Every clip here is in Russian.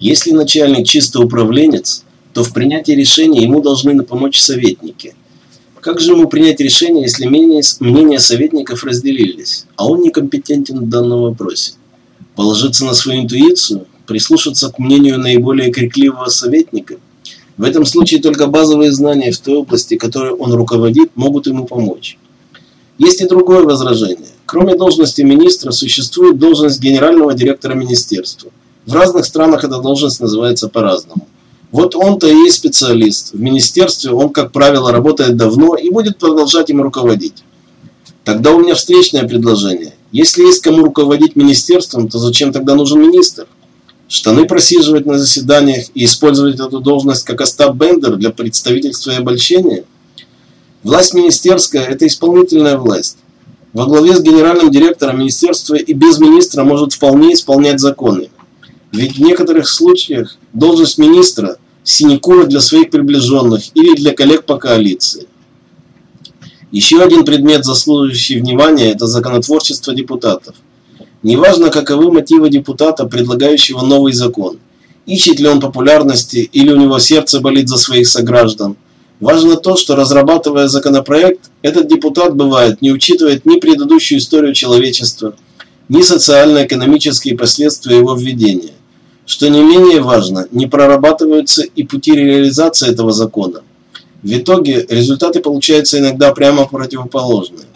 Если начальник чисто управленец, то в принятии решения ему должны помочь советники. Как же ему принять решение, если мнения советников разделились, а он некомпетентен в данном вопросе? Положиться на свою интуицию, прислушаться к мнению наиболее крикливого советника? В этом случае только базовые знания в той области, которой он руководит, могут ему помочь. Есть и другое возражение. Кроме должности министра, существует должность генерального директора министерства. В разных странах эта должность называется по-разному. Вот он-то и есть специалист. В министерстве он, как правило, работает давно и будет продолжать им руководить. Тогда у меня встречное предложение. Если есть кому руководить министерством, то зачем тогда нужен министр? Штаны просиживать на заседаниях и использовать эту должность как Остап Бендер для представительства и обольщения? Власть министерская – это исполнительная власть. Во главе с генеральным директором министерства и без министра может вполне исполнять законы. Ведь в некоторых случаях должность министра – синекура для своих приближенных или для коллег по коалиции. Еще один предмет, заслуживающий внимания, это законотворчество депутатов. Неважно, каковы мотивы депутата, предлагающего новый закон. Ищет ли он популярности или у него сердце болит за своих сограждан. Важно то, что разрабатывая законопроект, этот депутат бывает не учитывает ни предыдущую историю человечества, ни социально-экономические последствия его введения. Что не менее важно, не прорабатываются и пути реализации этого закона. В итоге результаты получаются иногда прямо противоположные.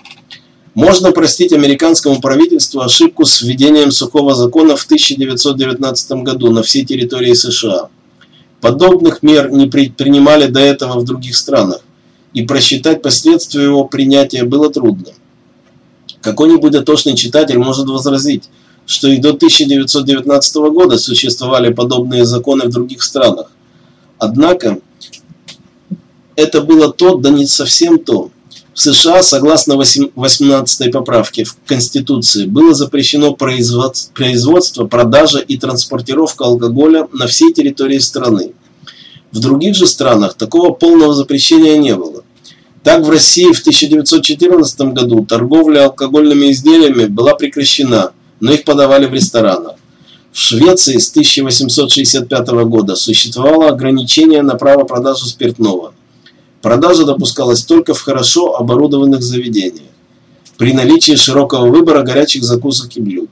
Можно простить американскому правительству ошибку с введением сухого закона в 1919 году на всей территории США. Подобных мер не предпринимали до этого в других странах, и просчитать последствия его принятия было трудно. Какой-нибудь дотошный читатель может возразить – что и до 1919 года существовали подобные законы в других странах. Однако, это было то, да не совсем то. В США, согласно 18 поправке в Конституции, было запрещено производство, продажа и транспортировка алкоголя на всей территории страны. В других же странах такого полного запрещения не было. Так в России в 1914 году торговля алкогольными изделиями была прекращена – но их подавали в ресторанах. В Швеции с 1865 года существовало ограничение на право продажи спиртного. Продажа допускалась только в хорошо оборудованных заведениях, при наличии широкого выбора горячих закусок и блюд.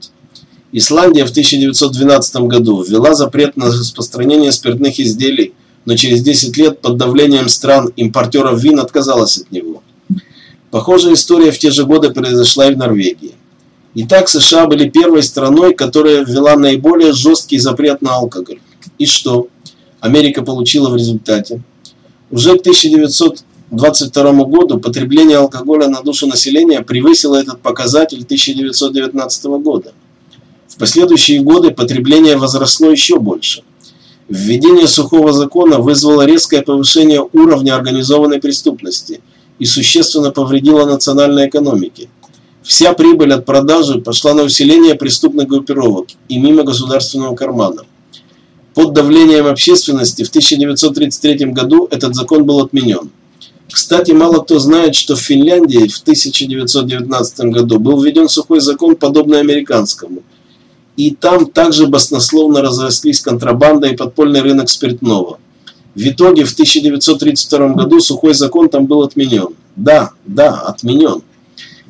Исландия в 1912 году ввела запрет на распространение спиртных изделий, но через 10 лет под давлением стран-импортеров вин отказалась от него. Похожая история в те же годы произошла и в Норвегии. Итак, США были первой страной, которая ввела наиболее жесткий запрет на алкоголь. И что? Америка получила в результате. Уже к 1922 году потребление алкоголя на душу населения превысило этот показатель 1919 года. В последующие годы потребление возросло еще больше. Введение сухого закона вызвало резкое повышение уровня организованной преступности и существенно повредило национальной экономике. Вся прибыль от продажи пошла на усиление преступных группировок и мимо государственного кармана. Под давлением общественности в 1933 году этот закон был отменен. Кстати, мало кто знает, что в Финляндии в 1919 году был введен сухой закон, подобный американскому. И там также баснословно разрослись контрабанда и подпольный рынок спиртного. В итоге в 1932 году сухой закон там был отменен. Да, да, отменен.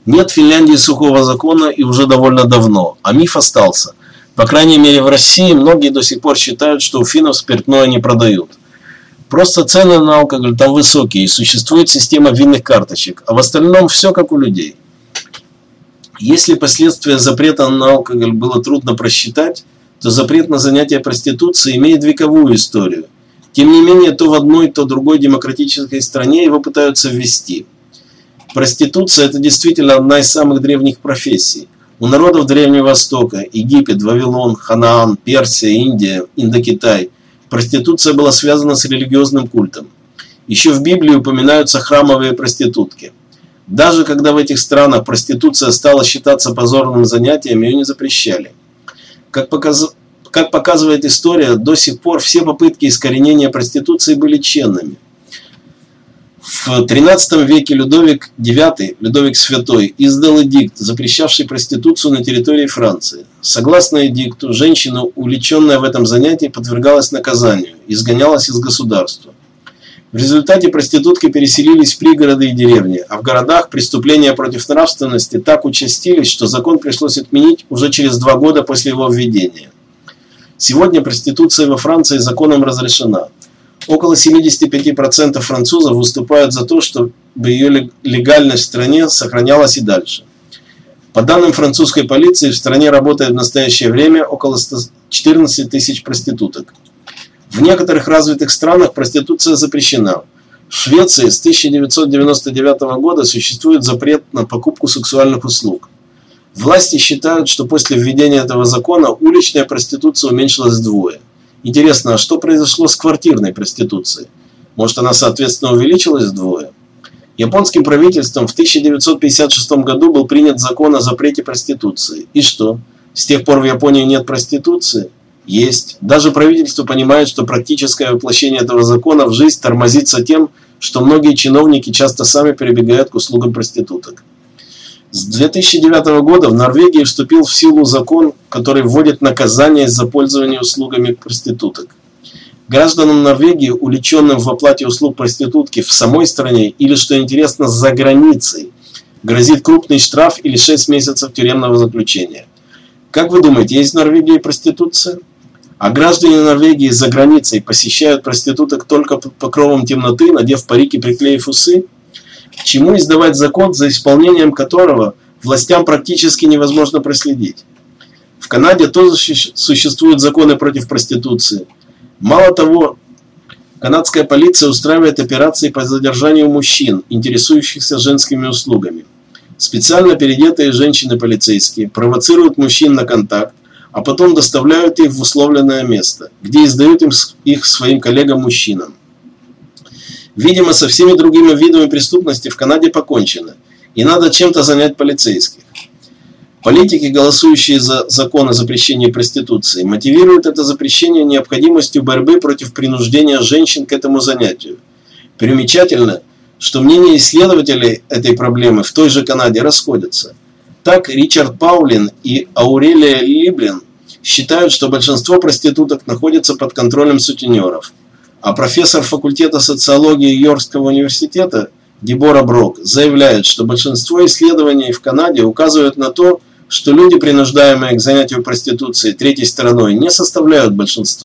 Нет в Финляндии сухого закона и уже довольно давно, а миф остался. По крайней мере в России многие до сих пор считают, что у финнов спиртное не продают. Просто цены на алкоголь там высокие и существует система винных карточек, а в остальном все как у людей. Если последствия запрета на алкоголь было трудно просчитать, то запрет на занятие проституцией имеет вековую историю. Тем не менее, то в одной, то в другой демократической стране его пытаются ввести – Проституция – это действительно одна из самых древних профессий. У народов Древнего Востока – Египет, Вавилон, Ханаан, Персия, Индия, Индокитай – проституция была связана с религиозным культом. Еще в Библии упоминаются храмовые проститутки. Даже когда в этих странах проституция стала считаться позорным занятием, ее не запрещали. Как, показ... как показывает история, до сих пор все попытки искоренения проституции были тщетными. В XIII веке Людовик IX, Людовик Святой, издал эдикт, запрещавший проституцию на территории Франции. Согласно эдикту, женщина, увлеченная в этом занятии, подвергалась наказанию, изгонялась из государства. В результате проститутки переселились в пригороды и деревни, а в городах преступления против нравственности так участились, что закон пришлось отменить уже через два года после его введения. Сегодня проституция во Франции законом разрешена. Около 75% французов выступают за то, чтобы ее легальность в стране сохранялась и дальше. По данным французской полиции, в стране работает в настоящее время около 14 тысяч проституток. В некоторых развитых странах проституция запрещена. В Швеции с 1999 года существует запрет на покупку сексуальных услуг. Власти считают, что после введения этого закона уличная проституция уменьшилась вдвое. Интересно, а что произошло с квартирной проституцией? Может она соответственно увеличилась вдвое? Японским правительством в 1956 году был принят закон о запрете проституции. И что? С тех пор в Японии нет проституции? Есть. Даже правительство понимает, что практическое воплощение этого закона в жизнь тормозится тем, что многие чиновники часто сами перебегают к услугам проституток. С 2009 года в Норвегии вступил в силу закон, который вводит наказание за пользование услугами проституток. Гражданам Норвегии, уличенным в оплате услуг проститутки в самой стране или, что интересно, за границей, грозит крупный штраф или 6 месяцев тюремного заключения. Как вы думаете, есть в Норвегии проституция? А граждане Норвегии за границей посещают проституток только под покровом темноты, надев парики, приклеив усы? Чему издавать закон, за исполнением которого властям практически невозможно проследить? В Канаде тоже существуют законы против проституции. Мало того, канадская полиция устраивает операции по задержанию мужчин, интересующихся женскими услугами. Специально переодетые женщины-полицейские провоцируют мужчин на контакт, а потом доставляют их в условленное место, где издают им их своим коллегам-мужчинам. Видимо, со всеми другими видами преступности в Канаде покончено, и надо чем-то занять полицейских. Политики, голосующие за закон о запрещении проституции, мотивируют это запрещение необходимостью борьбы против принуждения женщин к этому занятию. Примечательно, что мнения исследователей этой проблемы в той же Канаде расходятся. Так Ричард Паулин и Аурелия Либлин считают, что большинство проституток находится под контролем сутенеров, а профессор факультета социологии Йоркского университета Дебора Брок заявляет, что большинство исследований в Канаде указывают на то, что люди, принуждаемые к занятию проституцией третьей стороной, не составляют большинство.